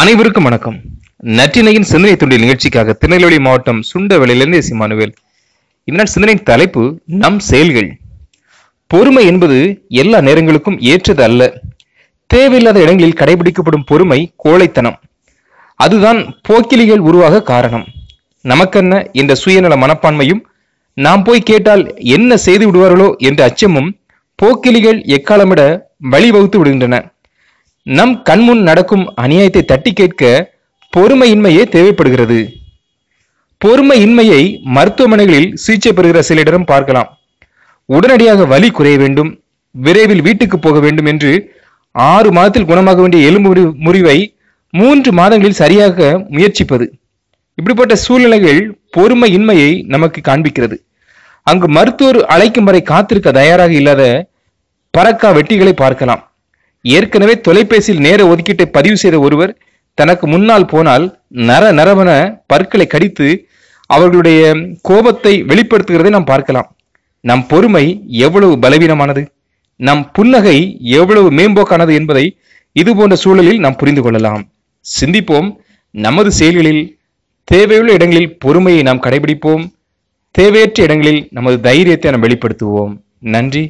அனைவருக்கும் வணக்கம். நற்றினையின் சிந்தனை துண்டில் நிகழ்ச்சிக்காக திருநெல்வேலி மாவட்டம் சுண்டவெளியிலிருந்து சிமானுவேல் இதனால் சிந்தனையின் தலைப்பு நம் செயல்கள். பொறுமை என்பது எல்லா நேரங்களுக்கும் ஏற்றது அல்ல. தேவையில்லாத இடங்களில் கடைபிடிக்கப்படும் பொறுமை கோழைத்தனம். அதுதான் போக்கிலிகள் உருவாக காரணம். நமக்கென்ன என்ற சுயநல மனப்பான்மையும் நாம் போய் கேட்டால் என்ன செய்து விடுவார்களோ என்ற அச்சமும் போக்கிலிகள் எக்காலமிட வழிவகுத்து விடுகின்றன. நம் கண்முன் நடக்கும் அநியாயத்தை தட்டி கேட்க பொறுமையின்மையே தேவைப்படுகிறது. பொறுமையின்மையை மருத்துவமனைகளில் சிகிச்சை பெறுகிற சிலரிடம் பார்க்கலாம். உடனடியாக வலி குறைய வேண்டும் விரைவில் வீட்டுக்கு போக வேண்டும் என்று ஆறு மாதத்தில் குணமாக வேண்டிய எலும்பு முறிவை மூன்று மாதங்களில் சரியாக முயற்சிப்பது. இப்படிப்பட்ட சூழ்நிலைகள் பொறுமையின்மையை நமக்கு காண்பிக்கிறது. அங்கு மருத்துவர் அழைக்கும் வரை காத்திருக்க தயாராக இல்லாத பறக்கா வெட்டிகளை பார்க்கலாம். ஏற்கனவே தொலைபேசியில் நேர ஒதுக்கீட்டை பதிவு செய்த ஒருவர் தனக்கு முன்னால் போனால் நர நரவன பற்களை கடித்து அவர்களுடைய கோபத்தை வெளிப்படுத்துகிறதை நாம் பார்க்கலாம். நம் பொறுமை எவ்வளவு பலவீனமானது? நம் புன்னகை எவ்வளவு மேம்போக்கானது என்பதை இது போன்ற சூழலில் நாம் புரிந்து கொள்ளலாம். சிந்திப்போம். நமது செயல்களில் தேவையுள்ள இடங்களில் பொறுமையை நாம் கடைபிடிப்போம். தேவையற்ற இடங்களில் நமது தைரியத்தை நாம் வெளிப்படுத்துவோம். நன்றி.